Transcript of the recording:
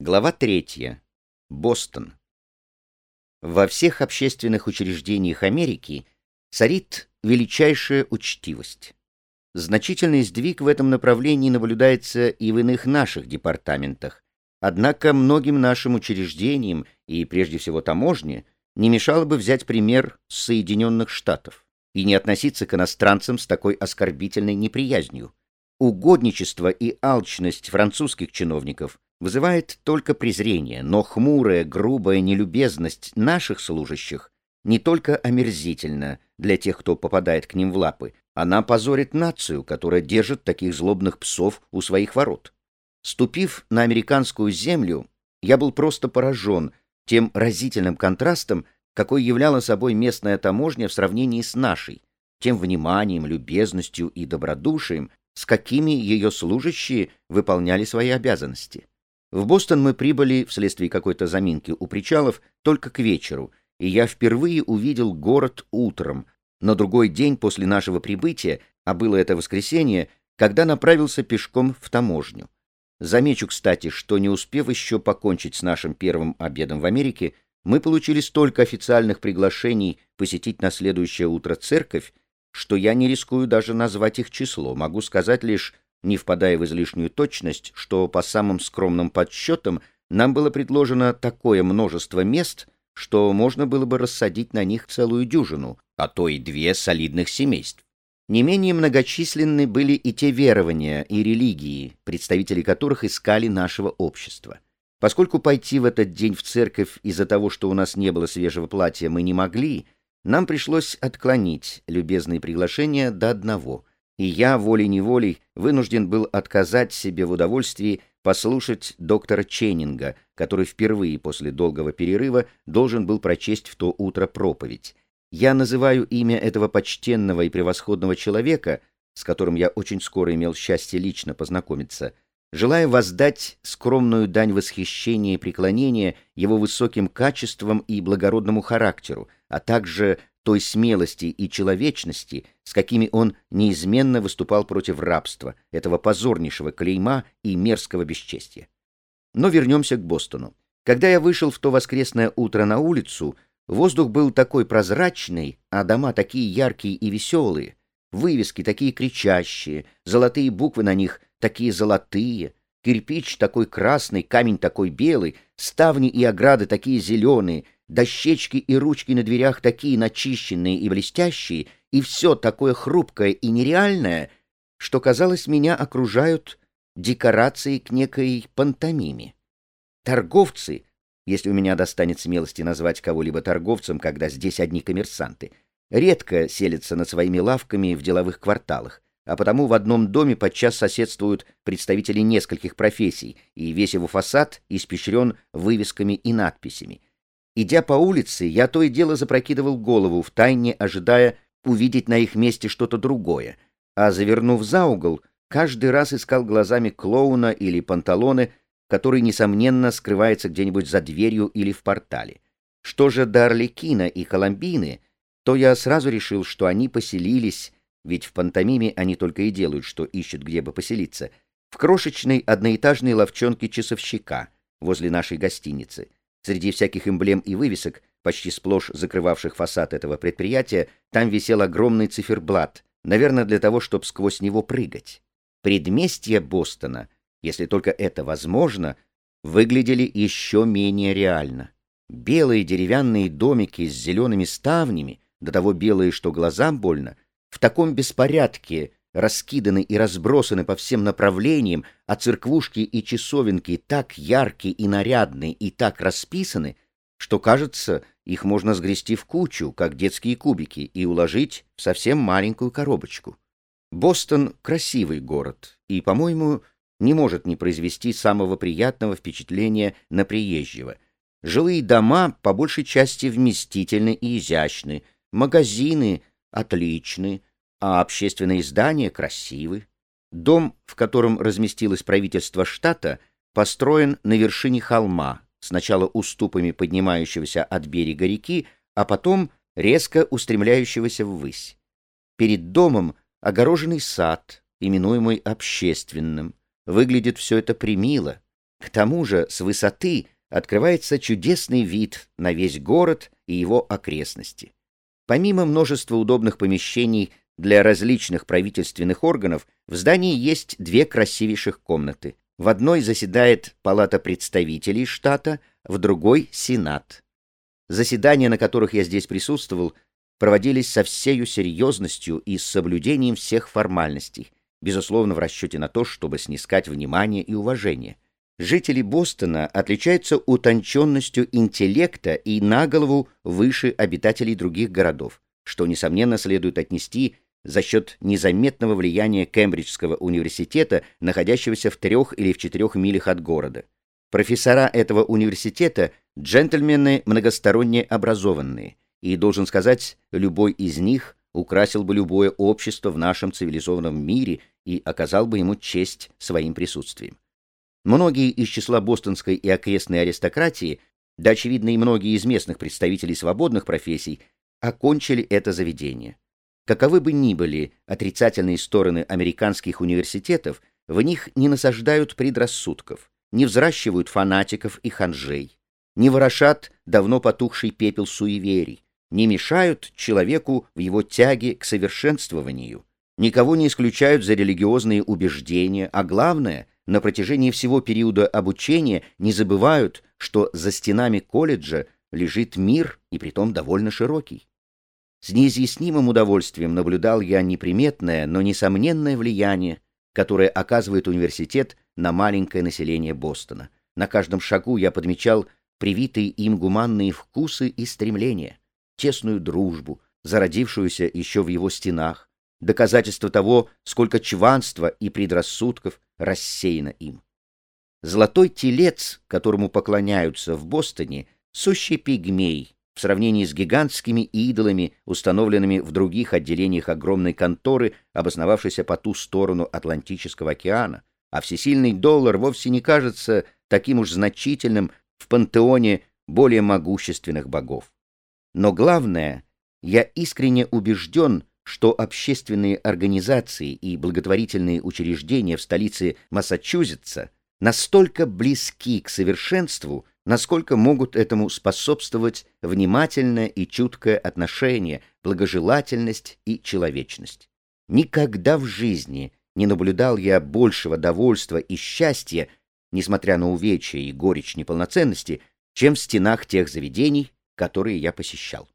Глава 3. Бостон. Во всех общественных учреждениях Америки царит величайшая учтивость. Значительный сдвиг в этом направлении наблюдается и в иных наших департаментах. Однако многим нашим учреждениям, и прежде всего таможне, не мешало бы взять пример Соединенных Штатов и не относиться к иностранцам с такой оскорбительной неприязнью. Угодничество и алчность французских чиновников – вызывает только презрение, но хмурая, грубая нелюбезность наших служащих не только омерзительна для тех, кто попадает к ним в лапы, она позорит нацию, которая держит таких злобных псов у своих ворот. Ступив на американскую землю, я был просто поражен тем разительным контрастом, какой являла собой местная таможня в сравнении с нашей, тем вниманием, любезностью и добродушием, с какими ее служащие выполняли свои обязанности. В Бостон мы прибыли вследствие какой-то заминки у причалов только к вечеру, и я впервые увидел город утром, на другой день после нашего прибытия, а было это воскресенье, когда направился пешком в таможню. Замечу, кстати, что не успев еще покончить с нашим первым обедом в Америке, мы получили столько официальных приглашений посетить на следующее утро церковь, что я не рискую даже назвать их число, могу сказать лишь, не впадая в излишнюю точность, что по самым скромным подсчетам нам было предложено такое множество мест, что можно было бы рассадить на них целую дюжину, а то и две солидных семейств. Не менее многочисленны были и те верования и религии, представители которых искали нашего общества. Поскольку пойти в этот день в церковь из-за того, что у нас не было свежего платья, мы не могли, нам пришлось отклонить любезные приглашения до одного — и я волей-неволей вынужден был отказать себе в удовольствии послушать доктора Ченнинга, который впервые после долгого перерыва должен был прочесть в то утро проповедь. Я называю имя этого почтенного и превосходного человека, с которым я очень скоро имел счастье лично познакомиться, желая воздать скромную дань восхищения и преклонения его высоким качествам и благородному характеру, а также той смелости и человечности, с какими он неизменно выступал против рабства, этого позорнейшего клейма и мерзкого бесчестия. Но вернемся к Бостону. Когда я вышел в то воскресное утро на улицу, воздух был такой прозрачный, а дома такие яркие и веселые, вывески такие кричащие, золотые буквы на них такие золотые, кирпич такой красный, камень такой белый, ставни и ограды такие зеленые — Дощечки и ручки на дверях такие начищенные и блестящие, и все такое хрупкое и нереальное, что, казалось, меня окружают декорации к некой пантомиме. Торговцы, если у меня достанет смелости назвать кого-либо торговцем, когда здесь одни коммерсанты, редко селятся над своими лавками в деловых кварталах, а потому в одном доме подчас соседствуют представители нескольких профессий, и весь его фасад испещрен вывесками и надписями — Идя по улице, я то и дело запрокидывал голову, втайне ожидая увидеть на их месте что-то другое, а, завернув за угол, каждый раз искал глазами клоуна или панталоны, который, несомненно, скрывается где-нибудь за дверью или в портале. Что же до Орликина и Коломбины, то я сразу решил, что они поселились, ведь в пантомиме они только и делают, что ищут, где бы поселиться, в крошечной одноэтажной ловчонке часовщика возле нашей гостиницы — Среди всяких эмблем и вывесок, почти сплошь закрывавших фасад этого предприятия, там висел огромный циферблат, наверное, для того, чтобы сквозь него прыгать. Предместья Бостона, если только это возможно, выглядели еще менее реально. Белые деревянные домики с зелеными ставнями, до того белые, что глазам больно, в таком беспорядке раскиданы и разбросаны по всем направлениям, а церквушки и часовенки так яркие и нарядные и так расписаны, что, кажется, их можно сгрести в кучу, как детские кубики, и уложить в совсем маленькую коробочку. Бостон — красивый город, и, по-моему, не может не произвести самого приятного впечатления на приезжего. Жилые дома по большей части вместительны и изящны, магазины отличны, а общественные здания красивы. Дом, в котором разместилось правительство штата, построен на вершине холма, сначала уступами поднимающегося от берега реки, а потом резко устремляющегося ввысь. Перед домом огороженный сад, именуемый общественным. Выглядит все это примило. К тому же с высоты открывается чудесный вид на весь город и его окрестности. Помимо множества удобных помещений для различных правительственных органов, в здании есть две красивейших комнаты. В одной заседает Палата представителей штата, в другой — Сенат. Заседания, на которых я здесь присутствовал, проводились со всею серьезностью и с соблюдением всех формальностей, безусловно, в расчете на то, чтобы снискать внимание и уважение. Жители Бостона отличаются утонченностью интеллекта и на голову выше обитателей других городов, что, несомненно, следует отнести за счет незаметного влияния Кембриджского университета, находящегося в трех или в четырех милях от города. Профессора этого университета – джентльмены многосторонне образованные, и, должен сказать, любой из них украсил бы любое общество в нашем цивилизованном мире и оказал бы ему честь своим присутствием. Многие из числа бостонской и окрестной аристократии, да очевидно и многие из местных представителей свободных профессий, окончили это заведение. Каковы бы ни были отрицательные стороны американских университетов, в них не насаждают предрассудков, не взращивают фанатиков и ханжей, не ворошат давно потухший пепел суеверий, не мешают человеку в его тяге к совершенствованию, никого не исключают за религиозные убеждения, а главное, на протяжении всего периода обучения не забывают, что за стенами колледжа лежит мир, и притом довольно широкий. С неизъяснимым удовольствием наблюдал я неприметное, но несомненное влияние, которое оказывает университет на маленькое население Бостона. На каждом шагу я подмечал привитые им гуманные вкусы и стремления, тесную дружбу, зародившуюся еще в его стенах, доказательство того, сколько чванства и предрассудков рассеяно им. Золотой телец, которому поклоняются в Бостоне, сущий пигмей, в сравнении с гигантскими идолами, установленными в других отделениях огромной конторы, обосновавшейся по ту сторону Атлантического океана, а всесильный доллар вовсе не кажется таким уж значительным в пантеоне более могущественных богов. Но главное, я искренне убежден, что общественные организации и благотворительные учреждения в столице Массачусетса настолько близки к совершенству, насколько могут этому способствовать внимательное и чуткое отношение, благожелательность и человечность. Никогда в жизни не наблюдал я большего довольства и счастья, несмотря на увечья и горечь неполноценности, чем в стенах тех заведений, которые я посещал.